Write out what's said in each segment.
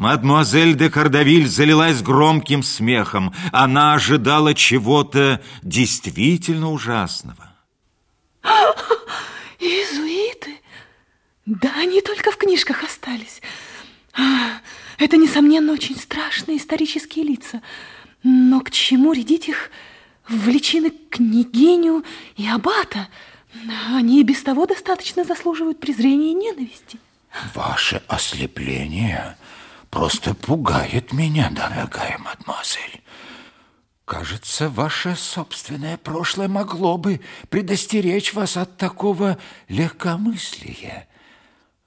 Мадемуазель де Кардавиль залилась громким смехом. Она ожидала чего-то действительно ужасного. Иезуиты? Да, они только в книжках остались. А, это, несомненно, очень страшные исторические лица. Но к чему рядить их в личины княгиню и аббата? Они и без того достаточно заслуживают презрения и ненависти. Ваше ослепление просто пугает меня, дорогая мадемуазель. Кажется, ваше собственное прошлое могло бы предостеречь вас от такого легкомыслия.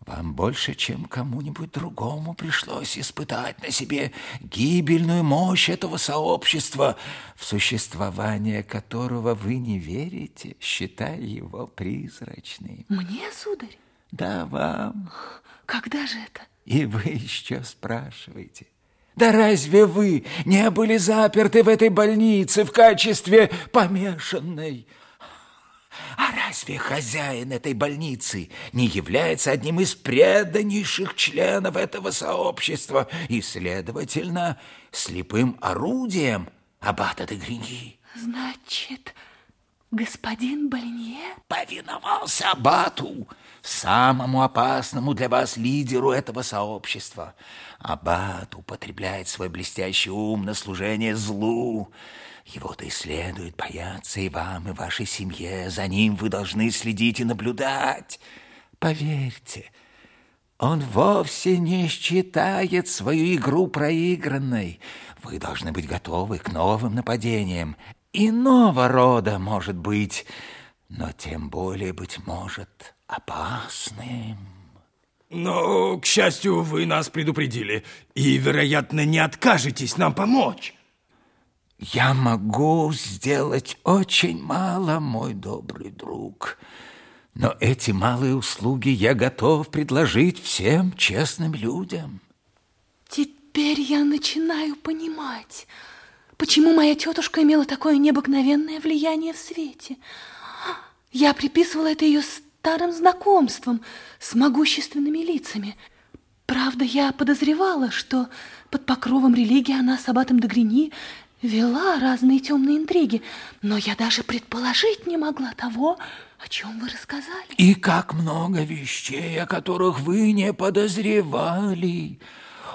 Вам больше, чем кому-нибудь другому пришлось испытать на себе гибельную мощь этого сообщества, в существование которого вы не верите, считая его призрачным. Мне, сударь? Да, вам. Когда же это? И вы еще спрашиваете. Да разве вы не были заперты в этой больнице в качестве помешанной? А разве хозяин этой больницы не является одним из преданнейших членов этого сообщества и, следовательно, слепым орудием аббата де Гриньи? Значит, господин Больнье повиновался аббату, самому опасному для вас лидеру этого сообщества. Аббат употребляет свой блестящий ум на служение злу, его-то и следует бояться и вам, и вашей семье. За ним вы должны следить и наблюдать. Поверьте, он вовсе не считает свою игру проигранной. Вы должны быть готовы к новым нападениям. Иного рода, может быть, но тем более, быть может, опасным. Но, к счастью, вы нас предупредили и, вероятно, не откажетесь нам помочь. Я могу сделать очень мало, мой добрый друг. Но эти малые услуги я готов предложить всем честным людям. Теперь я начинаю понимать, почему моя тетушка имела такое необыкновенное влияние в свете. Я приписывала это ее старым знакомствам с могущественными лицами. Правда, я подозревала, что под покровом религии она с аббатом Дагрини вела разные темные интриги, но я даже предположить не могла того, о чем вы рассказали. И как много вещей, о которых вы не подозревали.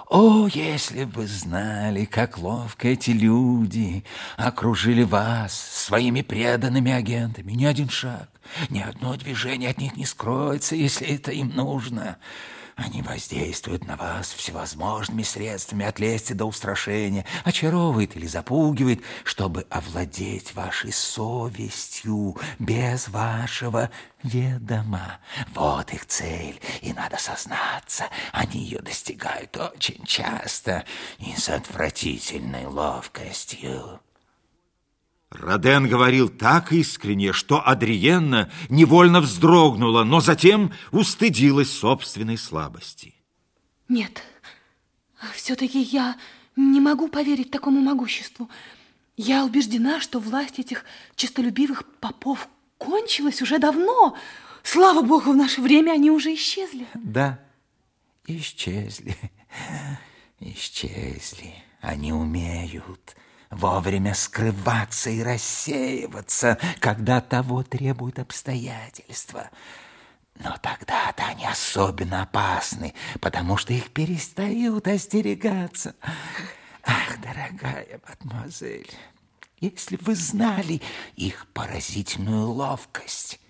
О, если бы знали, как ловко эти люди окружили вас своими преданными агентами. Ни один шаг, ни одно движение от них не скроется, если это им нужно. Они воздействуют на вас всевозможными средствами от лести до устрашения, очаровывают или запугивают, чтобы овладеть вашей совестью без вашего ведома. Вот их цель, и надо сознаться, они ее достигают очень часто и с отвратительной ловкостью. Роден говорил так искренне, что Адриенна невольно вздрогнула, но затем устыдилась собственной слабости. Нет, все-таки я не могу поверить такому могуществу. Я убеждена, что власть этих честолюбивых попов кончилась уже давно. Слава богу, в наше время они уже исчезли. Да, исчезли, исчезли. Они умеют вовремя скрываться и рассеиваться, когда того требуют обстоятельства. Но тогда-то они особенно опасны, потому что их перестают остерегаться. Ах, дорогая мадемуазель, если вы знали их поразительную ловкость,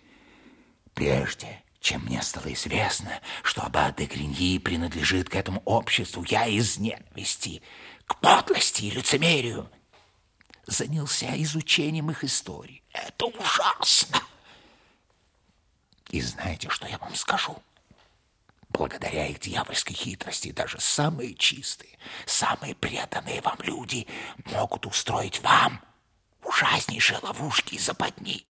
прежде чем мне стало известно, что аббат де Гриньи принадлежит к этому обществу, я из ненависти к подлости и лицемерию занялся изучением их истории. Это ужасно. И знаете, что я вам скажу? Благодаря их дьявольской хитрости даже самые чистые, самые преданные вам люди могут устроить вам ужаснейшие ловушки и западни.